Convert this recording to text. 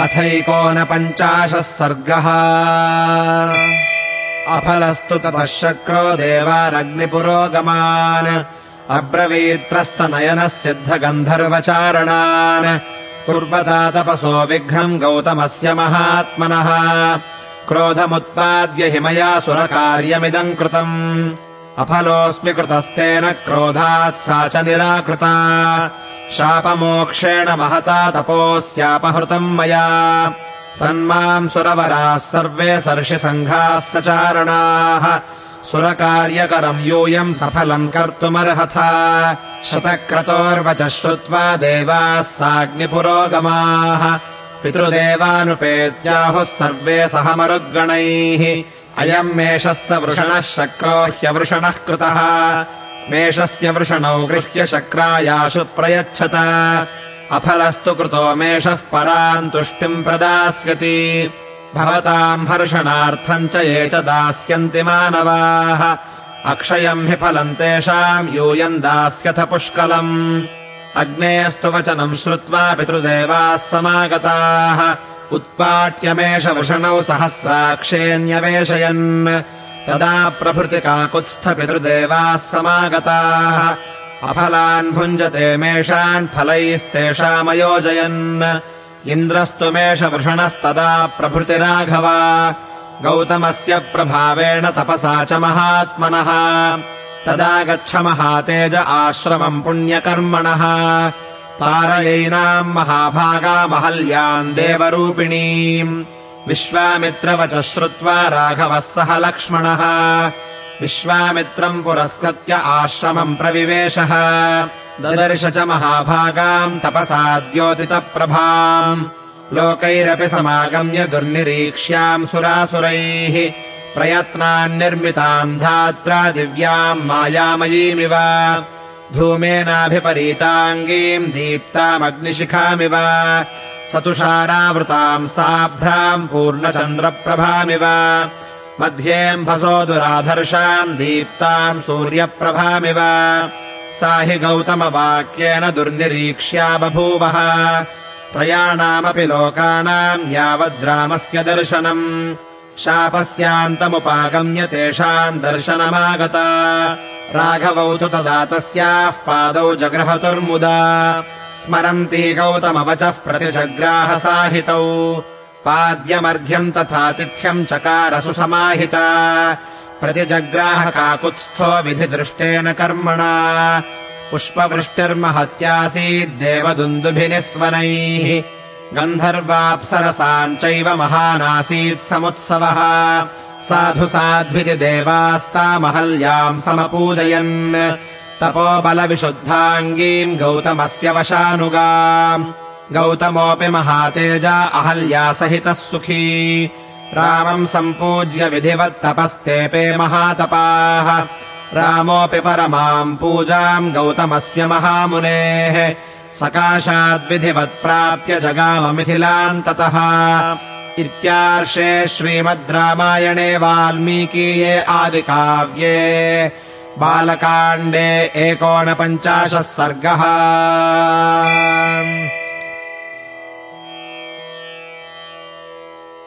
अथैकोनपञ्चाशः सर्गः। अफलस्तु ततः शक्रो देवारग्निपुरोगमान्। अब्रवीत्रस्तनयनः सिद्धगन्धर्वचारणान्। कुर्वता तपसो विघ्नम् गौतमस्य महात्मनः। क्रोधमुत्पाद्य हि मया सुरकार्यमिदम् कृतम्। अफलोऽस्मि कृतस्तेन क्रोधात् सा च निराकृता शापमोक्षेण महता तपोस्यापहृतम् मया। तन्माम् सुरवराः सर्वे सर्षिसङ्घाः सचारणाः। सुरकार्यकरम् यूयम् सफलम् कर्तुमर्हथा। शतक्रतोर्वचः श्रुत्वा देवाः साग्निपुरोगमाः। पितृदेवानुपेत्याहुः सर्वे सह मरुद्गणैः अयम् मेषः स वृषणः शक्रो ह्यवृषणः कृतः मेषस्य वृषणौ गृह्य शक्रायाशु प्रयच्छत। अफलस्तु कृतो मेषः पराम् तुष्टिम् प्रदास्यति। भवताम् हर्षणार्थम् च ये च दास्यन्ति मानवाः। अक्षयम् हि फलम् तेषाम् यूयम् दास्यथ पुष्कलम्। अग्नेस्तु वचनम् श्रुत्वा पितृदेवाः समागताः। उत्पाट्यमेष वृषणौ सहस्राक्षेऽन्यवेशयन् तदा प्रभृतिकाकुत्स्थपितृदेवाः समागताः। अफलान् भुञ्जते मेषान् फलैस्तेषामयोजयन्। इन्द्रस्तु मेषवृषणस्तदा प्रभृतिराघवा। गौतमस्य प्रभावेण तपसा च महात्मनः। तदा गच्छ महातेज आश्रमम् पुण्यकर्मणः। तारयैनाम् महाभागामहल्याम् देवरूपिणीम् विश्वामित्रवच श्रुत्वा राघवः सह लक्ष्मणः। विश्वामित्रम् पुरस्कृत्य आश्रमम् प्रविवेशः। ददर्श च महाभागाम् तपसा द्योतितप्रभाम् लोकैरपि समागम्य दुर्निरीक्ष्याम् सुरासुरैः। प्रयत्नान्निर्मिताम् धात्रा दिव्याम् मायामयीमिव। धूमेनाभिपरीताङ्गीम् दीप्तामग्निशिखामिव सतुषारावृताम् साभ्राम् पूर्णचन्द्रप्रभामिव। मध्येऽम्भसो दुराधर्षाम् दीप्ताम् सूर्यप्रभामिव। सा हि गौतमवाक्येन दुर्निरीक्ष्या बभूवः। त्रयाणामपि लोकानाम् यावद्रामस्य दर्शनम्। शापस्यान्तमुपागम्य तेषाम् दर्शनमागता। राघवौ तु तदा तस्याः पादौ जगृहतुर्मुदा स्मरन्ती गौतमवचः प्रतिजग्राहसाहितौ पाद्यमर्घ्यम् तथातिथ्यम् चकारसु समाहिता। प्रतिजग्राहकाकुत्स्थो विधिदृष्टेन कर्मणा। पुष्पवृष्टिर्महत्यासीद्देवदुन्दुभिनिस्वनैः गन्धर्वाप्सरसाम् चैव महानासीत् समुत्सवः। साधु साध्विति देवास्तामहल्याम् समपूजयन् तपोबलविशुद्धाङ्गीम् गौतमस्य वशानुगाम् गौतमोऽपि महातेजा अहल्या सहितः सुखी। रामम् सम्पूज्य विधिवत्तपस्तेऽपे महातपाः। रामोऽपि परमाम् पूजाम् गौतमस्य महामुनेः। सकाशाद्विधिवत्प्राप्य जगाममिथिलान्ततः इत्यार्षे श्रीमद् रामायणे वाल्मीकीये आदिकाव्ये बालकाण्डे एकोनपञ्चाशः सर्गः